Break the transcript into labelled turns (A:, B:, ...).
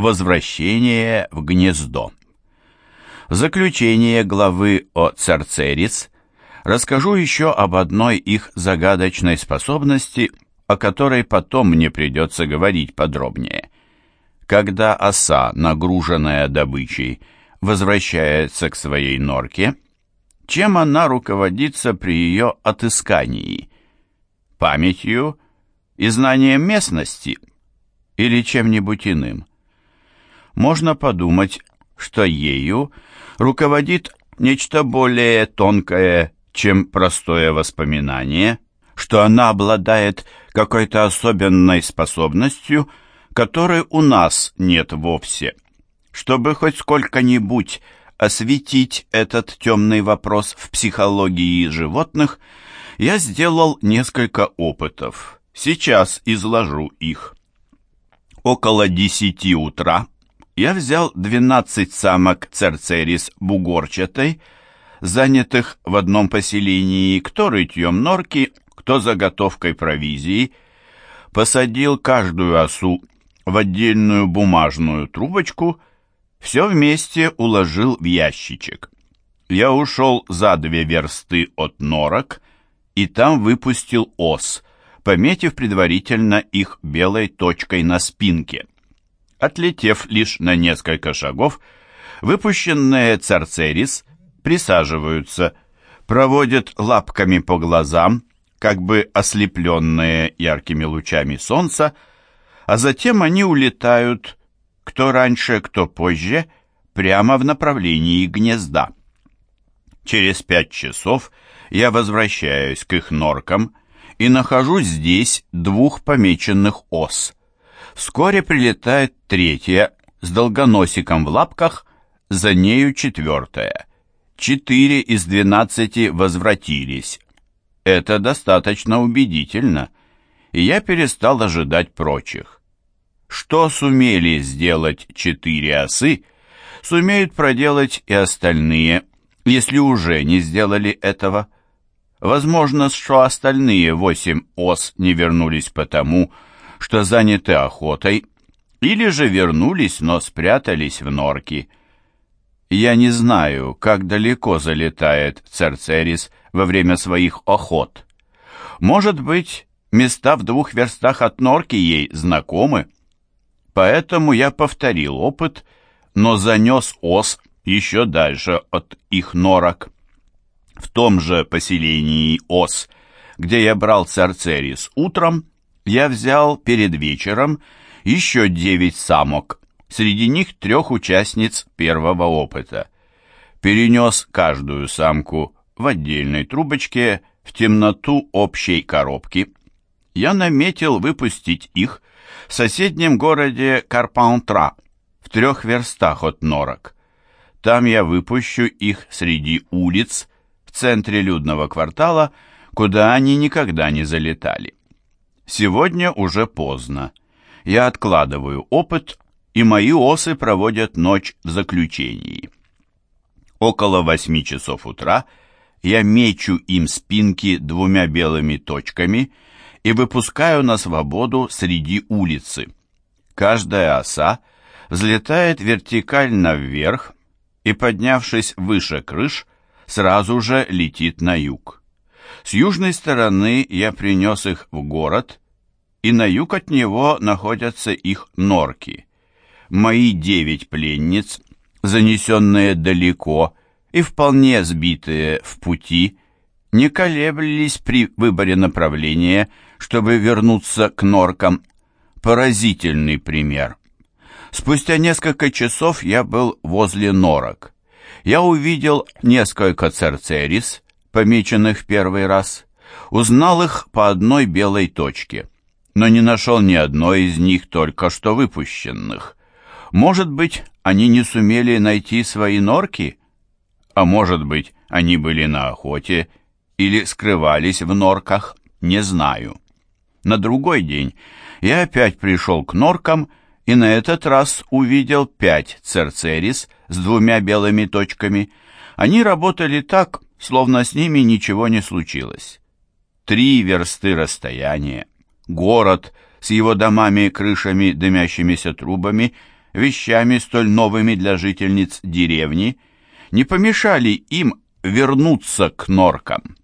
A: Возвращение в гнездо. В заключение главы о Церцерис расскажу еще об одной их загадочной способности, о которой потом мне придется говорить подробнее. Когда оса, нагруженная добычей, возвращается к своей норке, чем она руководится при ее отыскании? Памятью и знанием местности или чем-нибудь иным? Можно подумать, что ею руководит нечто более тонкое, чем простое воспоминание, что она обладает какой-то особенной способностью, которой у нас нет вовсе. Чтобы хоть сколько-нибудь осветить этот темный вопрос в психологии животных, я сделал несколько опытов. Сейчас изложу их. Около десяти утра я взял 12 самок церцерис бугорчатой, занятых в одном поселении кто рытьем норки, кто заготовкой провизии, посадил каждую осу в отдельную бумажную трубочку, все вместе уложил в ящичек. Я ушел за две версты от норок и там выпустил ос, пометив предварительно их белой точкой на спинке. Отлетев лишь на несколько шагов, выпущенные царцерис присаживаются, проводят лапками по глазам, как бы ослепленные яркими лучами солнца, а затем они улетают, кто раньше, кто позже, прямо в направлении гнезда. Через пять часов я возвращаюсь к их норкам и нахожу здесь двух помеченных ос – Вскоре прилетает третья с долгоносиком в лапках, за нею четвертая. Четыре из двенадцати возвратились. Это достаточно убедительно, и я перестал ожидать прочих. Что сумели сделать четыре осы, сумеют проделать и остальные, если уже не сделали этого. Возможно, что остальные восемь ос не вернулись потому, что что заняты охотой, или же вернулись, но спрятались в норки. Я не знаю, как далеко залетает Церцерис во время своих охот. Может быть, места в двух верстах от норки ей знакомы. Поэтому я повторил опыт, но занес ос еще дальше от их норок. В том же поселении ос, где я брал Церцерис утром, я взял перед вечером еще девять самок, среди них трех участниц первого опыта. Перенес каждую самку в отдельной трубочке в темноту общей коробки. Я наметил выпустить их в соседнем городе Карпантра, в трех верстах от норок. Там я выпущу их среди улиц, в центре людного квартала, куда они никогда не залетали. Сегодня уже поздно. Я откладываю опыт, и мои осы проводят ночь в заключении. Около восьми часов утра я мечу им спинки двумя белыми точками и выпускаю на свободу среди улицы. Каждая оса взлетает вертикально вверх и, поднявшись выше крыш, сразу же летит на юг. С южной стороны я принес их в город и на юг от него находятся их норки. Мои девять пленниц, занесенные далеко и вполне сбитые в пути, не колеблились при выборе направления, чтобы вернуться к норкам. Поразительный пример. Спустя несколько часов я был возле норок. Я увидел несколько церцерис, помеченных в первый раз. Узнал их по одной белой точке но не нашел ни одной из них только что выпущенных. Может быть, они не сумели найти свои норки? А может быть, они были на охоте или скрывались в норках, не знаю. На другой день я опять пришел к норкам и на этот раз увидел пять церцерис с двумя белыми точками. Они работали так, словно с ними ничего не случилось. Три версты расстояния город с его домами, крышами, дымящимися трубами вещами столь новыми для жительниц деревни, не помешали им вернуться к норкам.